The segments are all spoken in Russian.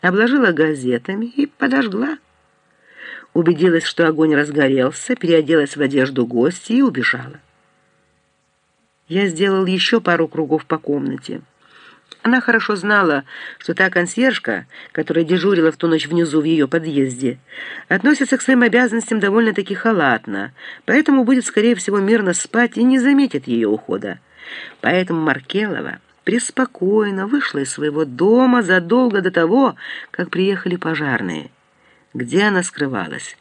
обложила газетами и подожгла. Убедилась, что огонь разгорелся, переоделась в одежду гостя и убежала. Я сделал еще пару кругов по комнате. Она хорошо знала, что та консьержка, которая дежурила в ту ночь внизу в ее подъезде, относится к своим обязанностям довольно-таки халатно, поэтому будет, скорее всего, мирно спать и не заметит ее ухода. Поэтому Маркелова преспокойно вышла из своего дома задолго до того, как приехали пожарные. Где она скрывалась?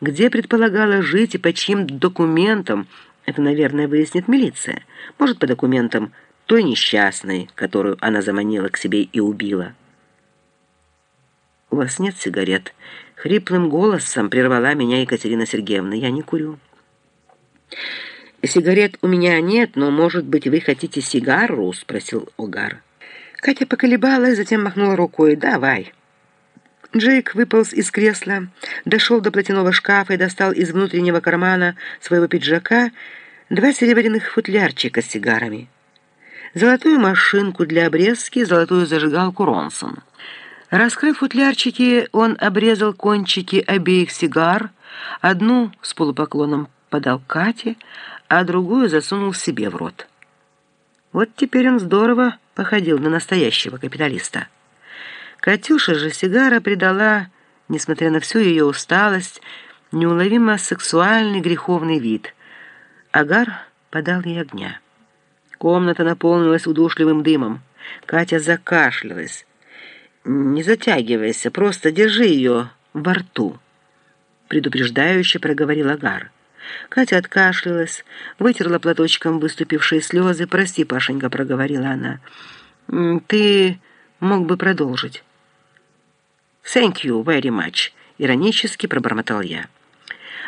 Где предполагала жить и по чьим документам? Это, наверное, выяснит милиция. Может, по документам той несчастной, которую она заманила к себе и убила. «У вас нет сигарет?» Хриплым голосом прервала меня Екатерина Сергеевна. «Я не курю». «Сигарет у меня нет, но, может быть, вы хотите сигару?» — спросил Огар. Катя поколебалась, затем махнула рукой. «Давай». Джейк выполз из кресла, дошел до платяного шкафа и достал из внутреннего кармана своего пиджака два серебряных футлярчика с сигарами золотую машинку для обрезки, золотую зажигалку Ронсон. Раскрыв футлярчики, он обрезал кончики обеих сигар, одну с полупоклоном подал Кате, а другую засунул себе в рот. Вот теперь он здорово походил на настоящего капиталиста. Катюша же сигара придала, несмотря на всю ее усталость, неуловимо сексуальный греховный вид. Агар подал ей огня. Комната наполнилась удушливым дымом. Катя закашлялась. «Не затягивайся, просто держи ее во рту», — предупреждающе проговорил Агар. Катя откашлялась, вытерла платочком выступившие слезы. «Прости, Пашенька», — проговорила она. «Ты мог бы продолжить». «Thank you very much», — иронически пробормотал я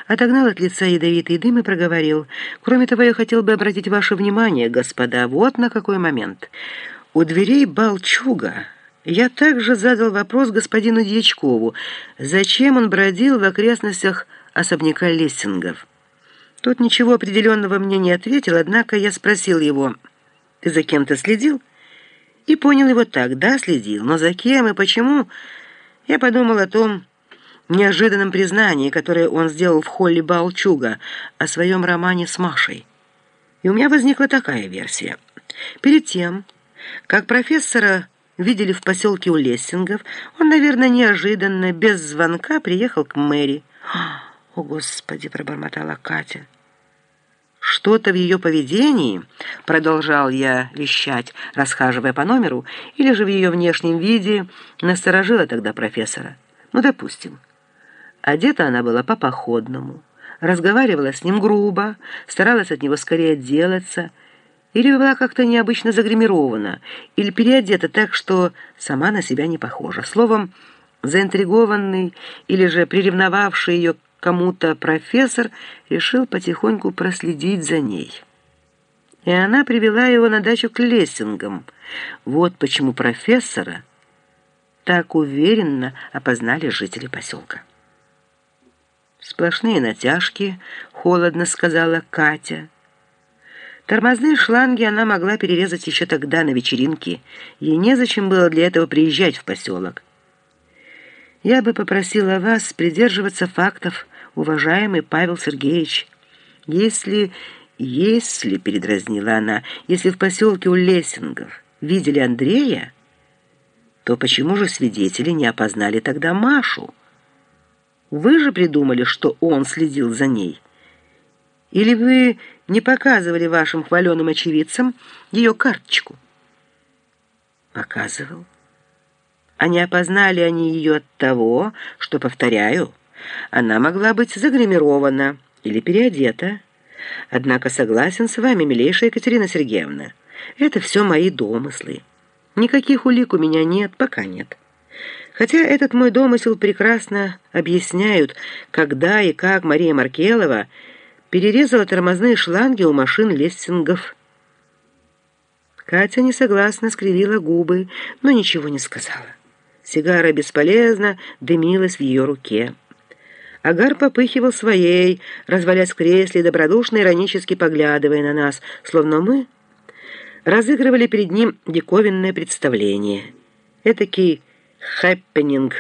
отогнал от лица ядовитый дым и проговорил. «Кроме того, я хотел бы обратить ваше внимание, господа, вот на какой момент. У дверей Балчуга я также задал вопрос господину Дьячкову, зачем он бродил в окрестностях особняка Лессингов. Тот ничего определенного мне не ответил, однако я спросил его, «Ты за кем-то следил?» И понял его так, да, следил, но за кем и почему? Я подумал о том, неожиданном признании, которое он сделал в холле Балчуга о своем романе с Машей. И у меня возникла такая версия. Перед тем, как профессора видели в поселке у Лессингов, он, наверное, неожиданно, без звонка приехал к Мэри. «О, Господи!» — пробормотала Катя. Что-то в ее поведении, продолжал я вещать, расхаживая по номеру, или же в ее внешнем виде, насторожило тогда профессора. Ну, допустим. Одета она была по-походному, разговаривала с ним грубо, старалась от него скорее отделаться, или была как-то необычно загримирована, или переодета так, что сама на себя не похожа. Словом, заинтригованный или же приревновавший ее кому-то профессор решил потихоньку проследить за ней. И она привела его на дачу к Лессингам. Вот почему профессора так уверенно опознали жители поселка. «Сплошные натяжки», — холодно сказала Катя. Тормозные шланги она могла перерезать еще тогда на вечеринке. Ей незачем было для этого приезжать в поселок. «Я бы попросила вас придерживаться фактов, уважаемый Павел Сергеевич. Если, если, — передразнила она, — если в поселке у Лессингов видели Андрея, то почему же свидетели не опознали тогда Машу?» Вы же придумали, что он следил за ней. Или вы не показывали вашим хваленым очевидцам ее карточку? Показывал. А не опознали они ее от того, что, повторяю, она могла быть загримирована или переодета. Однако согласен с вами, милейшая Екатерина Сергеевна, это все мои домыслы. Никаких улик у меня нет, пока нет. Хотя этот мой домысел прекрасно объясняют, когда и как Мария Маркелова перерезала тормозные шланги у машин Лессингов. Катя несогласно скривила губы, но ничего не сказала. Сигара бесполезно дымилась в ее руке. Агар попыхивал своей, развалясь в кресле, добродушно иронически поглядывая на нас, словно мы разыгрывали перед ним диковинное представление. Этакий хэппенинг